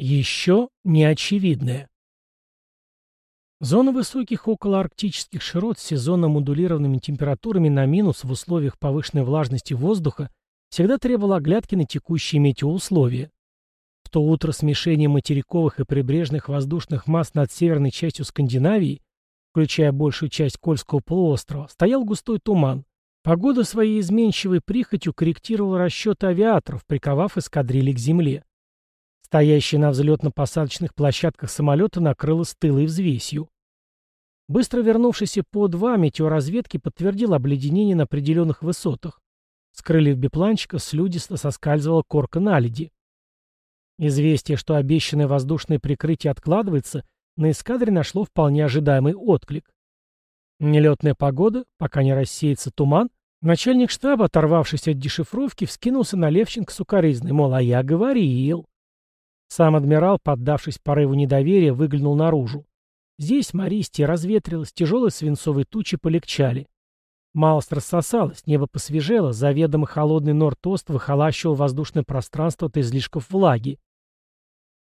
Еще неочевидное. Зона высоких околоарктических широт с сезонно модулированными температурами на минус в условиях повышенной влажности воздуха всегда требовала оглядки на текущие метеоусловия. В то утро смешение материковых и прибрежных воздушных масс над северной частью Скандинавии, включая большую часть Кольского полуострова, стоял густой туман. Погода своей изменчивой прихотью корректировала расчеты авиаторов, приковав эскадрильи к земле. Стоящие на взлетно-посадочных площадках самолета накрыло с тылой взвесью. Быстро вернувшийся по два метеоразведки подтвердил обледенение на определенных высотах. С крыльев бипланчика слюдисто соскальзывала корка наледи. Известие, что обещанное воздушное прикрытие откладывается, на эскадре нашло вполне ожидаемый отклик. Нелетная погода, пока не рассеется туман, начальник штаба, оторвавшись от дешифровки, вскинулся на Левченко сукоризный, мол, а я говорил. Сам адмирал, поддавшись порыву недоверия, выглянул наружу. Здесь Мористия разветрилась, тяжелые свинцовые тучи полегчали. Малость рассосалась, небо посвежело, заведомо холодный норд-ост выхолащивал воздушное пространство от излишков влаги.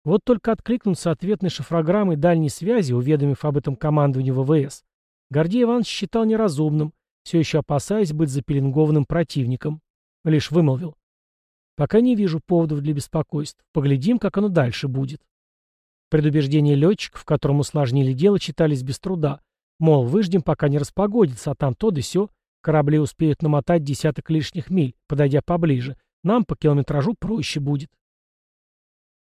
Вот только откликнуться ответной шифрограммой дальней связи, уведомив об этом командованию ВВС, Гордей Иванович считал неразумным, все еще опасаясь быть запеленгованным противником. Лишь вымолвил. Пока не вижу поводов для беспокойств. Поглядим, как оно дальше будет. Предубеждения летчиков, в котором усложнили дело, читались без труда. Мол, выждем, пока не распогодится, а там то да сё. Корабли успеют намотать десяток лишних миль, подойдя поближе. Нам по километражу проще будет.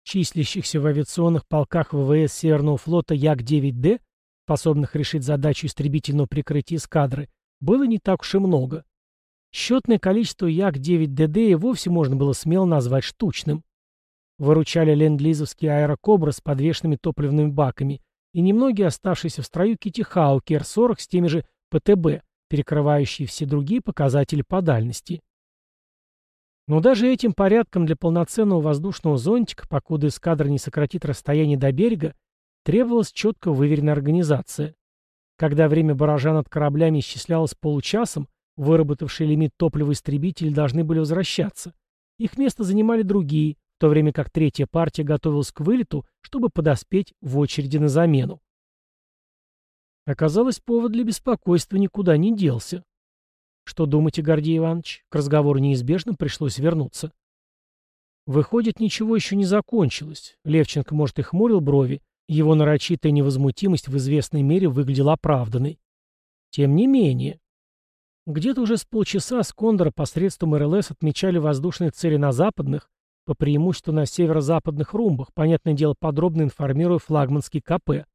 Числящихся в авиационных полках ВВС Северного флота Як-9Д, способных решить задачу истребительного прикрытия эскадры, было не так уж и много. Счетное количество Як-9ДД и вовсе можно было смело назвать штучным. Выручали ленд-лизовские аэрокобры с подвешенными топливными баками и немногие оставшиеся в строю Китихауки Р-40 с теми же ПТБ, перекрывающие все другие показатели по дальности. Но даже этим порядком для полноценного воздушного зонтика, покуда эскадра не сократит расстояние до берега, требовалась четко выверенная организация. Когда время баража над кораблями исчислялось получасом, Выработавшие лимит топлива истребители должны были возвращаться. Их место занимали другие, в то время как третья партия готовилась к вылету, чтобы подоспеть в очереди на замену. Оказалось, повод для беспокойства никуда не делся. Что думаете, Гордей Иванович? К разговору неизбежно пришлось вернуться. Выходит, ничего еще не закончилось. Левченко, может, и хмурил брови. Его нарочитая невозмутимость в известной мере выглядела оправданной. Тем не менее, где-то уже с полчаса с Кондора посредством РЛС отмечали воздушные цели на западных, по преимуществу на северо-западных румбах, понятное дело, подробно информируя флагманский КП.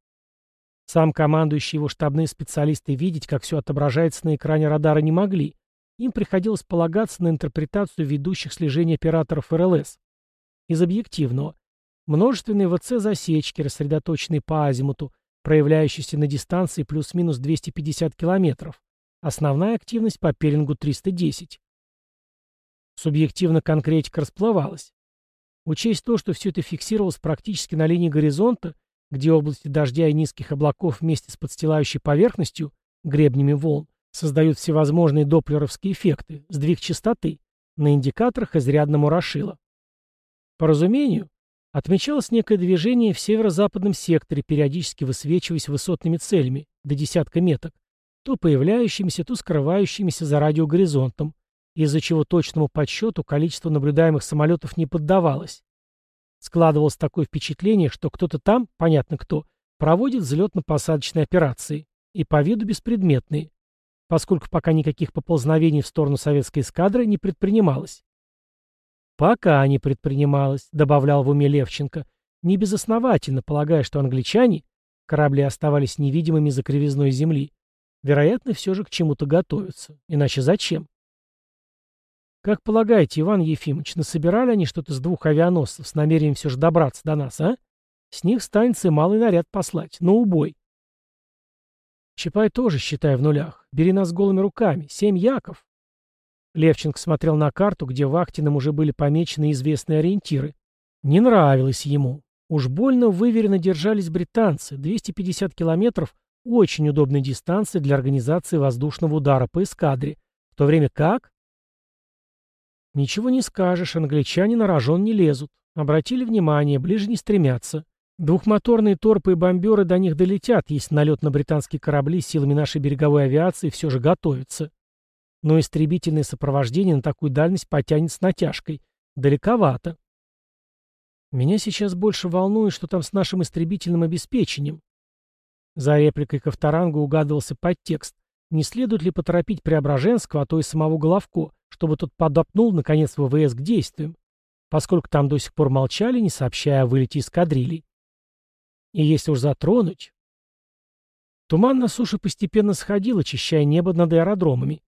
Сам командующий его штабные специалисты видеть, как все отображается на экране радара, не могли. Им приходилось полагаться на интерпретацию ведущих слежения операторов РЛС. Из объективного. Множественные ВЦ-засечки, рассредоточенные по азимуту, проявляющиеся на дистанции плюс-минус 250 километров Основная активность по пеленгу 310. Субъективно конкретика расплывалась. Учесть то, что все это фиксировалось практически на линии горизонта, где области дождя и низких облаков вместе с подстилающей поверхностью, гребнями волн, создают всевозможные доплеровские эффекты, сдвиг частоты, на индикаторах изрядно мурашило. По разумению, отмечалось некое движение в северо-западном секторе, периодически высвечиваясь высотными целями, до десятка меток, то появляющимися, то скрывающимися за радиогоризонтом, из-за чего точному подсчету количество наблюдаемых самолетов не поддавалось. Складывалось такое впечатление, что кто-то там, понятно кто, проводит взлетно-посадочные операции, и по виду беспредметные, поскольку пока никаких поползновений в сторону советской эскадры не предпринималось. «Пока не предпринималось», — добавлял в уме Левченко, небезосновательно полагая, что англичане, корабли оставались невидимыми за кривизной земли, Вероятно, все же к чему-то готовятся. Иначе зачем? Как полагаете, Иван Ефимович, насобирали они что-то с двух авианосцев с намерением все же добраться до нас, а? С них станется малый наряд послать, на убой. Чапай тоже, считай, в нулях. Бери нас голыми руками. Семь яков. Левченко смотрел на карту, где Вахтиным уже были помечены известные ориентиры. Не нравилось ему. Уж больно выверенно держались британцы. 250 километров очень удобная дистанция для организации воздушного удара по эскадре, в то время как... Ничего не скажешь, англичане на рожон не лезут. Обратили внимание, ближе не стремятся. Двухмоторные торпы и бомберы до них долетят, если налет на британские корабли силами нашей береговой авиации все же готовится. Но истребительное сопровождение на такую дальность потянет с натяжкой. Далековато. Меня сейчас больше волнует, что там с нашим истребительным обеспечением. За репликой Ковторанга угадывался подтекст. Не следует ли поторопить Преображенского, а то и самого Головко, чтобы тот подопнул, наконец, ВВС к действиям, поскольку там до сих пор молчали, не сообщая о вылете эскадрилий. И если уж затронуть... Туман на суше постепенно сходил, очищая небо над аэродромами.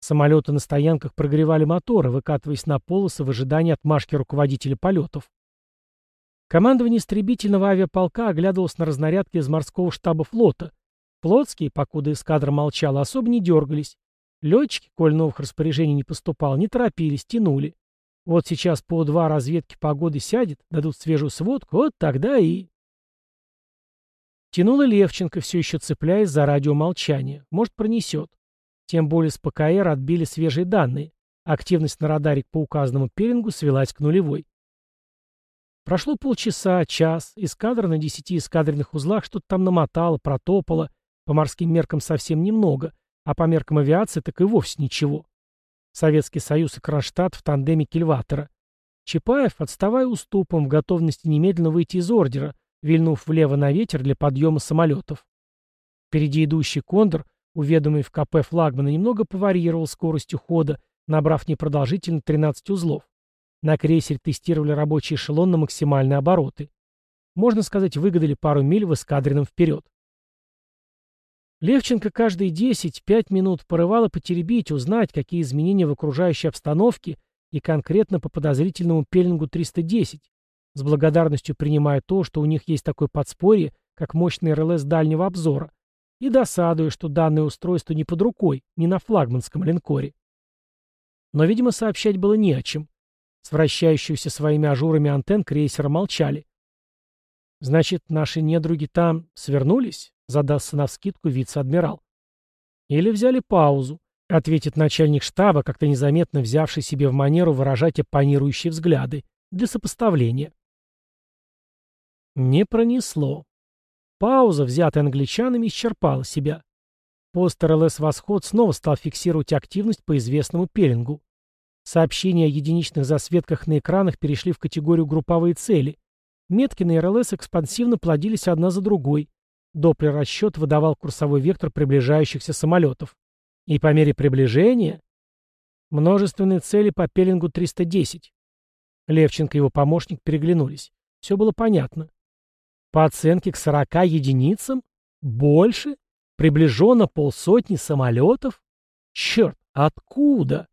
Самолеты на стоянках прогревали моторы, выкатываясь на полосы в ожидании отмашки руководителя полетов. Командование истребительного авиаполка оглядывалось на разнарядки из морского штаба флота. Флотские, покуда эскадра молчала, особо не дергались. Летчики, коль новых распоряжений не поступало, не торопились, тянули. Вот сейчас по два разведки погоды сядет, дадут свежую сводку, вот тогда и... Тянула Левченко, все еще цепляясь за радиомолчание. Может, пронесет. Тем более с ПКР отбили свежие данные. Активность на радаре по указанному пеленгу свелась к нулевой. Прошло полчаса, час, эскадра на десяти эскадренных узлах что-то там намотала, протопала, по морским меркам совсем немного, а по меркам авиации так и вовсе ничего. Советский Союз и Кронштадт в тандеме Кильватера. Чапаев, отставая уступом, в готовности немедленно выйти из ордера, вильнув влево на ветер для подъема самолетов. Впереди идущий кондор, уведомый в КП флагмана, немного поварьировал скорость ухода, набрав непродолжительно 13 узлов. На крейсере тестировали рабочий эшелон на максимальные обороты. Можно сказать, выгадали пару миль в эскадренном вперед. Левченко каждые 10-5 минут порывало потеребить, узнать, какие изменения в окружающей обстановке и конкретно по подозрительному пеленгу 310, с благодарностью принимая то, что у них есть такое подспорье, как мощный РЛС дальнего обзора, и досадуя, что данное устройство не под рукой, не на флагманском линкоре. Но, видимо, сообщать было не о чем. С вращающимися своими ажурами антенн крейсера молчали. «Значит, наши недруги там свернулись?» — задастся навскидку вице-адмирал. «Или взяли паузу», — ответит начальник штаба, как-то незаметно взявший себе в манеру выражать оппонирующие взгляды, для сопоставления. Не пронесло. Пауза, взятая англичанами, исчерпала себя. Пост РЛС «Восход» снова стал фиксировать активность по известному пеленгу. Сообщения о единичных засветках на экранах перешли в категорию групповые цели. Метки на РЛС экспансивно плодились одна за другой. Доплер-расчет выдавал курсовой вектор приближающихся самолетов. И по мере приближения... Множественные цели по пеленгу 310. Левченко и его помощник переглянулись. Все было понятно. По оценке к 40 единицам? Больше? Приближенно полсотни самолетов? Черт, откуда?